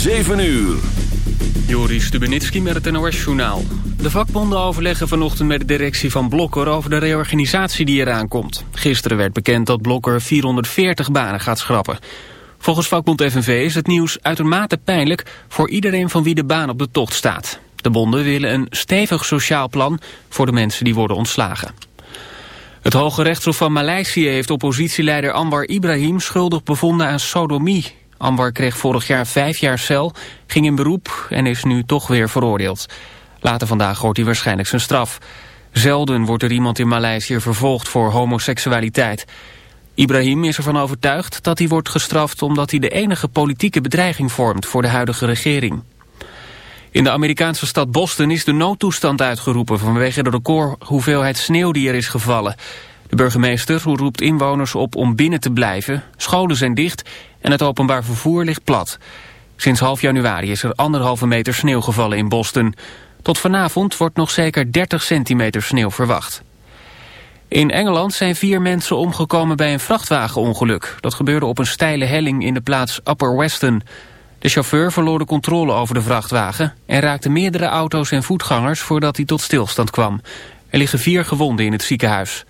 7 uur. Joris Stubenitski met het NOS-journaal. De vakbonden overleggen vanochtend met de directie van Blokker over de reorganisatie die eraan komt. Gisteren werd bekend dat Blokker 440 banen gaat schrappen. Volgens vakbond FNV is het nieuws uitermate pijnlijk voor iedereen van wie de baan op de tocht staat. De bonden willen een stevig sociaal plan voor de mensen die worden ontslagen. Het Hoge Rechtshof van Maleisië heeft oppositieleider Anwar Ibrahim schuldig bevonden aan sodomie. Anwar kreeg vorig jaar vijf jaar cel, ging in beroep en is nu toch weer veroordeeld. Later vandaag hoort hij waarschijnlijk zijn straf. Zelden wordt er iemand in Maleisië vervolgd voor homoseksualiteit. Ibrahim is ervan overtuigd dat hij wordt gestraft omdat hij de enige politieke bedreiging vormt voor de huidige regering. In de Amerikaanse stad Boston is de noodtoestand uitgeroepen vanwege de record hoeveelheid sneeuw die er is gevallen. De burgemeester roept inwoners op om binnen te blijven, scholen zijn dicht en het openbaar vervoer ligt plat. Sinds half januari is er anderhalve meter sneeuw gevallen in Boston. Tot vanavond wordt nog zeker 30 centimeter sneeuw verwacht. In Engeland zijn vier mensen omgekomen bij een vrachtwagenongeluk. Dat gebeurde op een steile helling in de plaats Upper Weston. De chauffeur verloor de controle over de vrachtwagen... en raakte meerdere auto's en voetgangers voordat hij tot stilstand kwam. Er liggen vier gewonden in het ziekenhuis.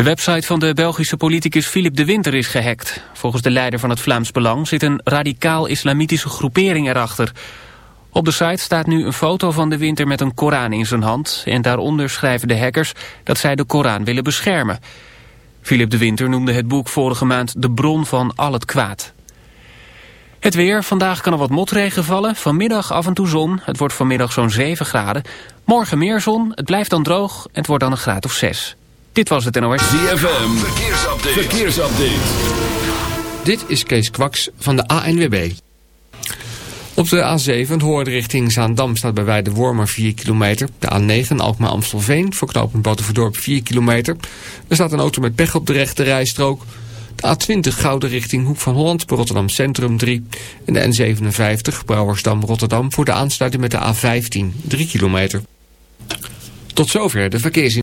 De website van de Belgische politicus Philip de Winter is gehackt. Volgens de leider van het Vlaams Belang zit een radicaal-islamitische groepering erachter. Op de site staat nu een foto van de Winter met een Koran in zijn hand... en daaronder schrijven de hackers dat zij de Koran willen beschermen. Philip de Winter noemde het boek vorige maand de bron van al het kwaad. Het weer, vandaag kan er wat motregen vallen. Vanmiddag af en toe zon. Het wordt vanmiddag zo'n 7 graden. Morgen meer zon. Het blijft dan droog. Het wordt dan een graad of 6. Dit was het NOS. ZFM, verkeersupdate. verkeersupdate. Dit is Kees Kwaks van de ANWB. Op de A7 Hoorn richting Zaandam staat bij Weide Wormer 4 kilometer. De A9 Alkmaar-Amstelveen voor knooppunt Battenverdorp 4 kilometer. Er staat een auto met pech op de rechte rijstrook. De A20 Gouden richting Hoek van Holland bij Rotterdam Centrum 3. En de N57 Brouwersdam Rotterdam voor de aansluiting met de A15 3 kilometer. Tot zover de verkeersin.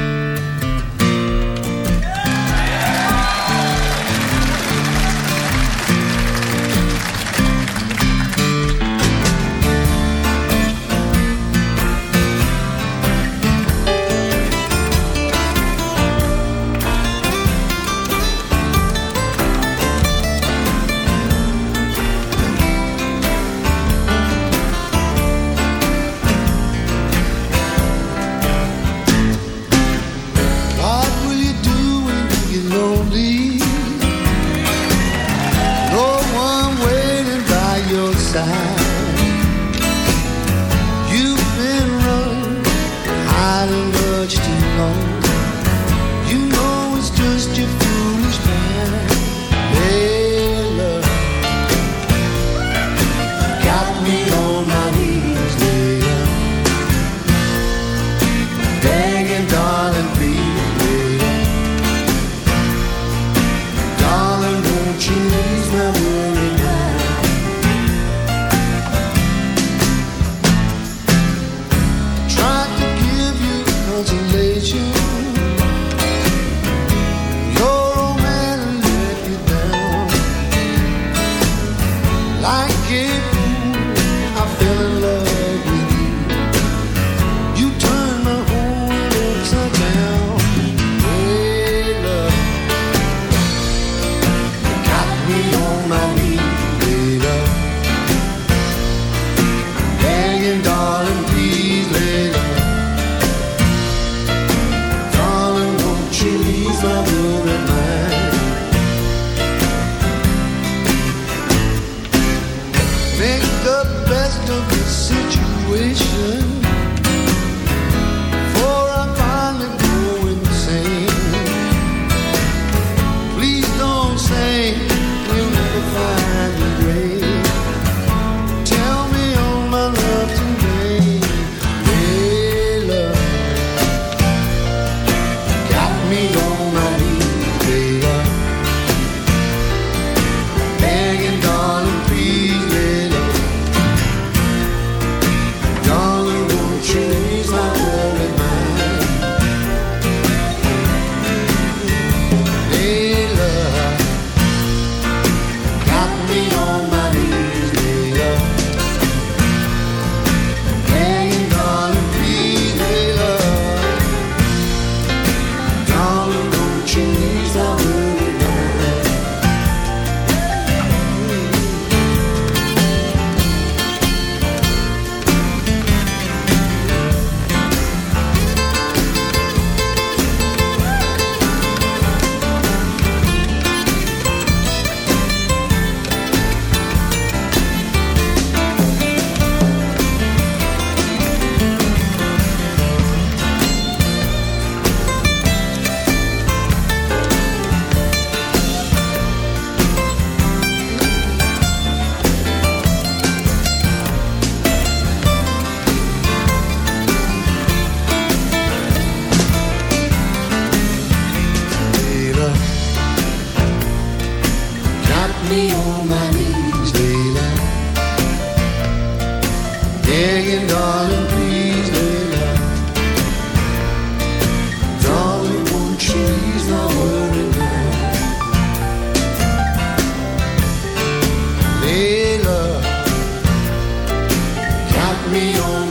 me on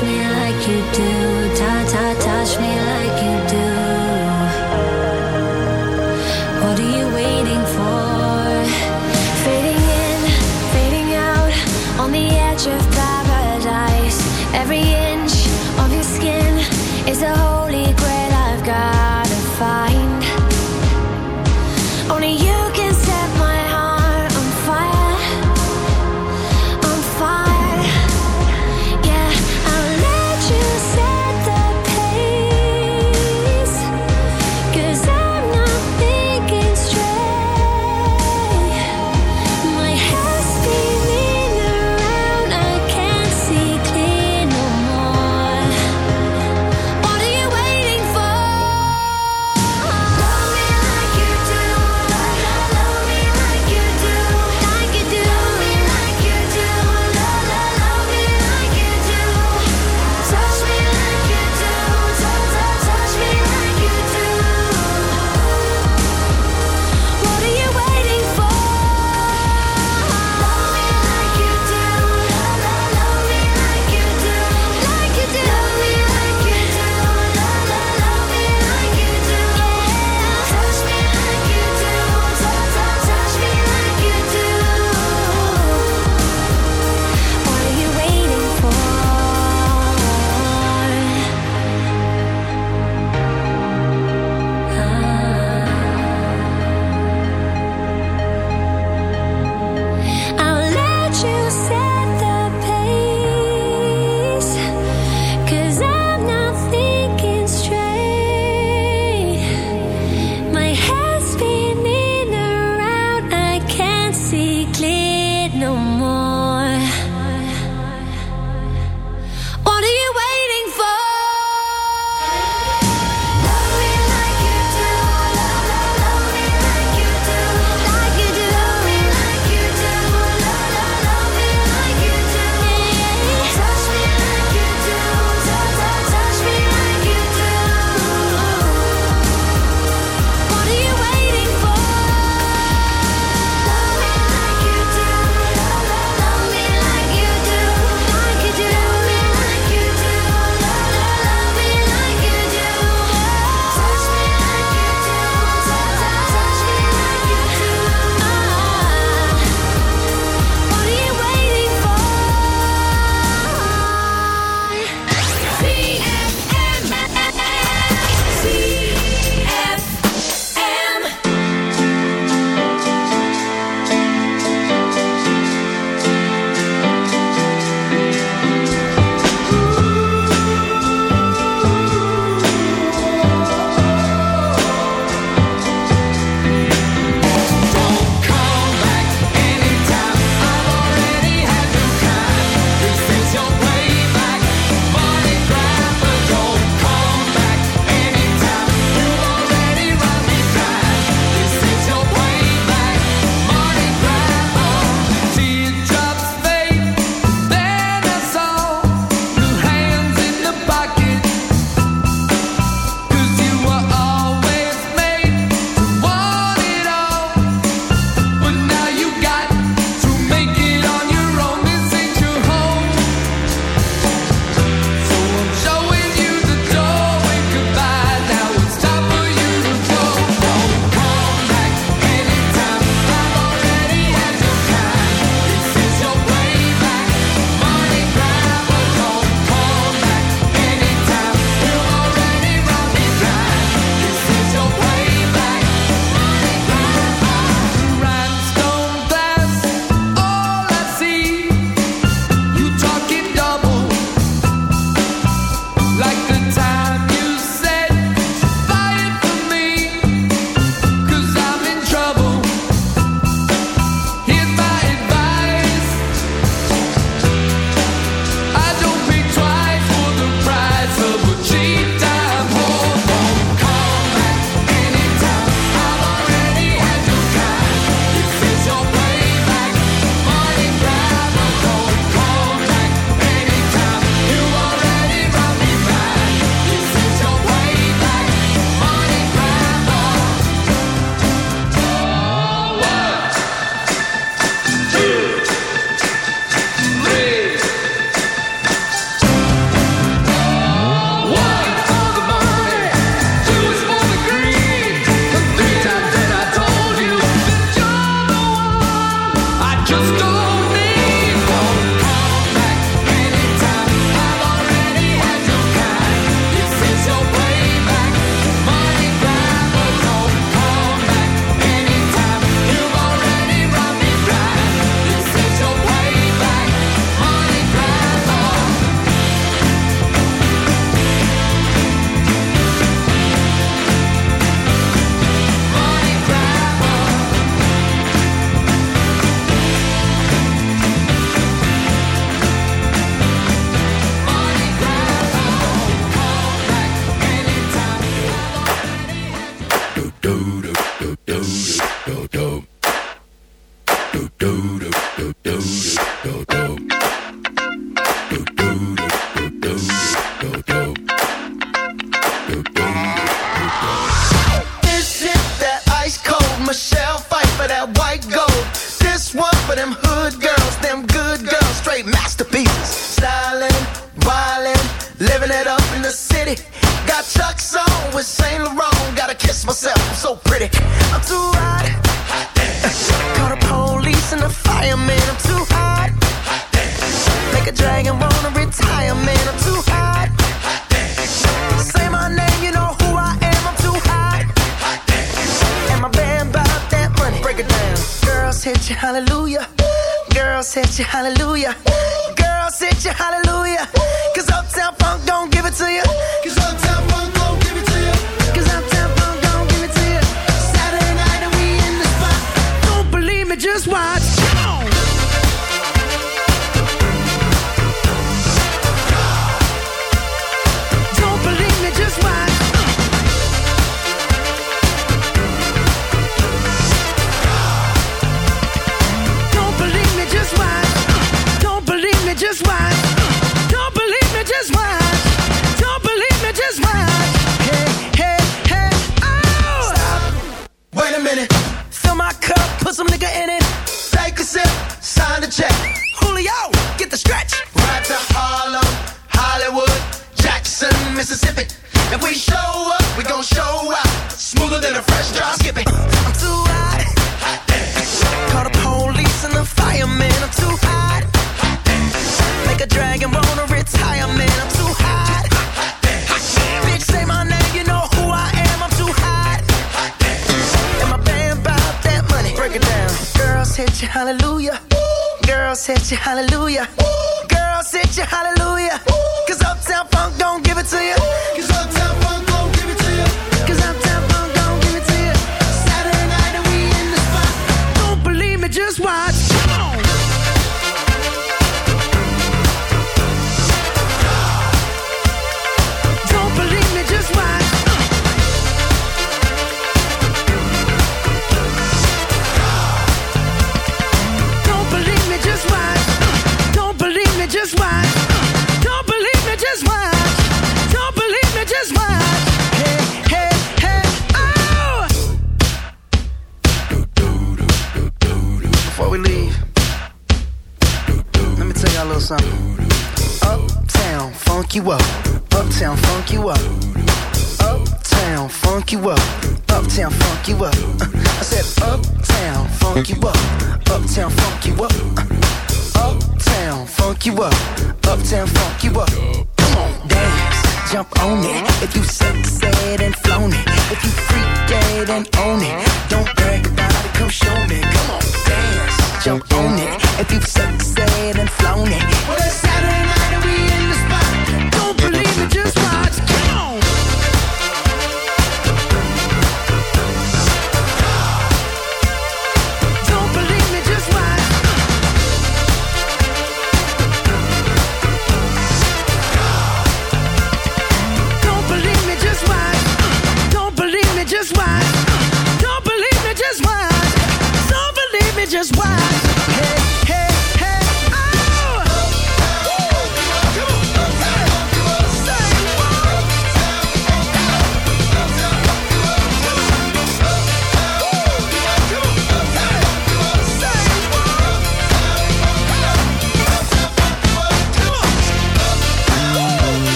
Touch me like you do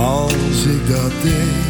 als ik dat deed.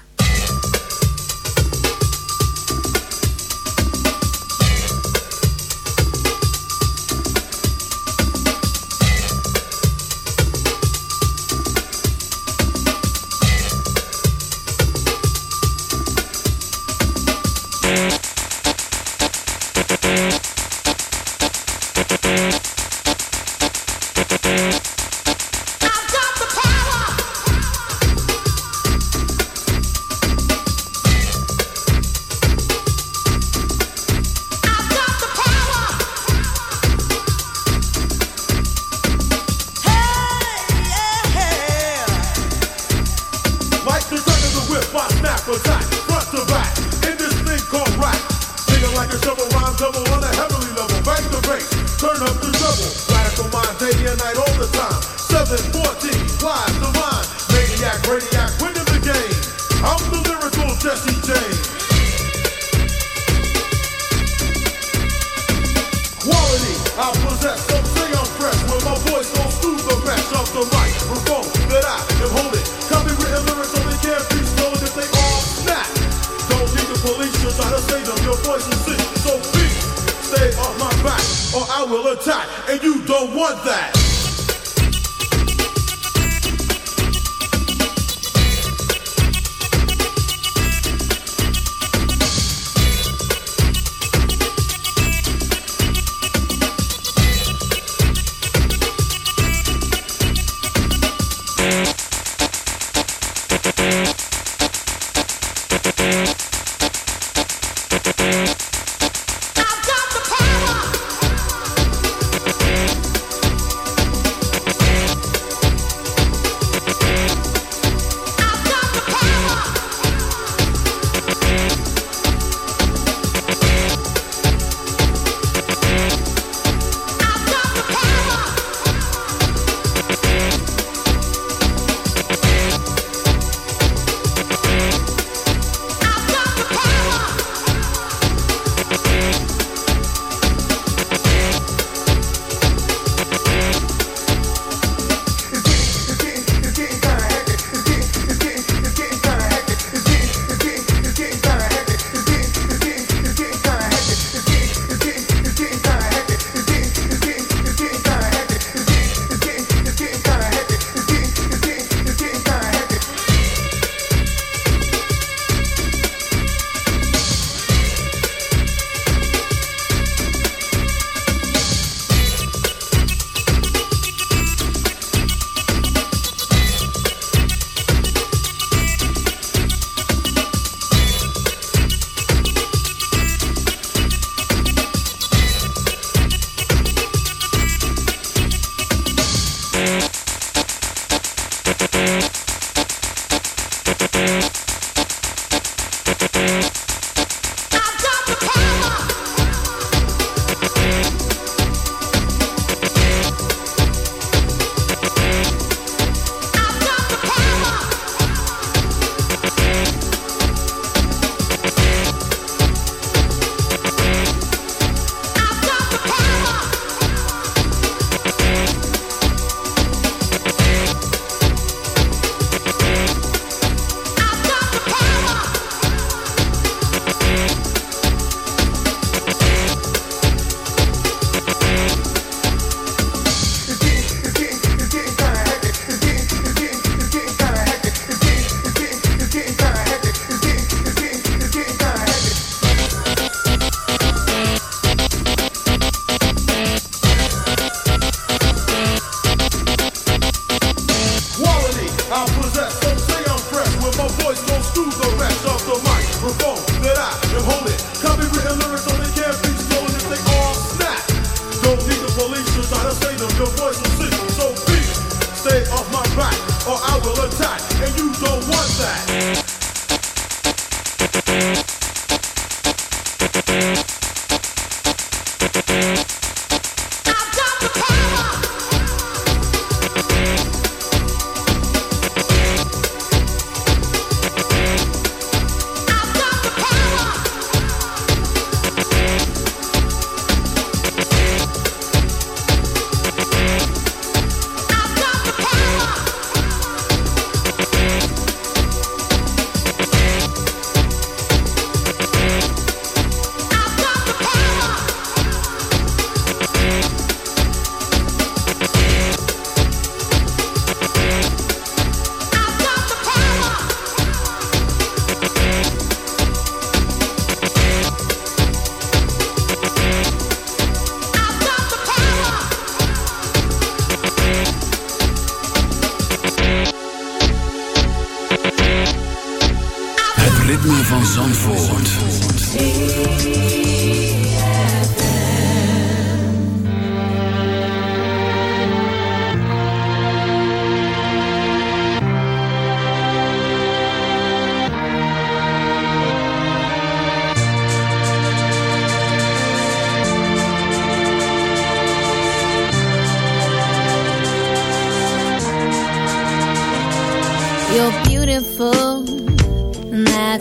Zandvoort.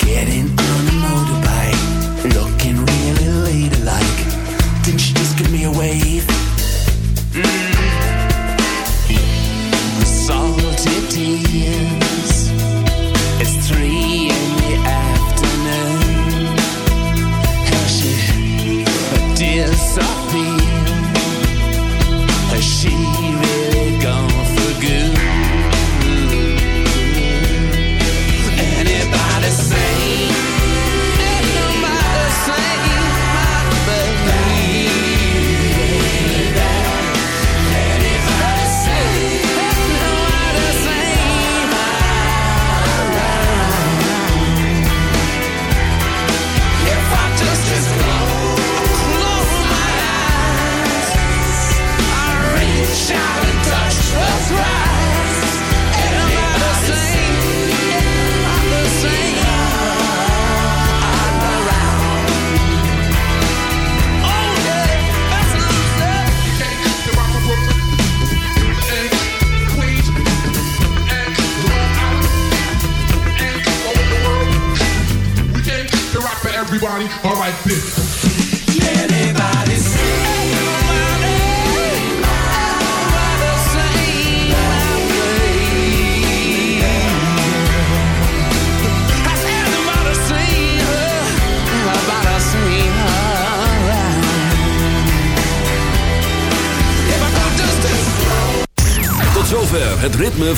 getting.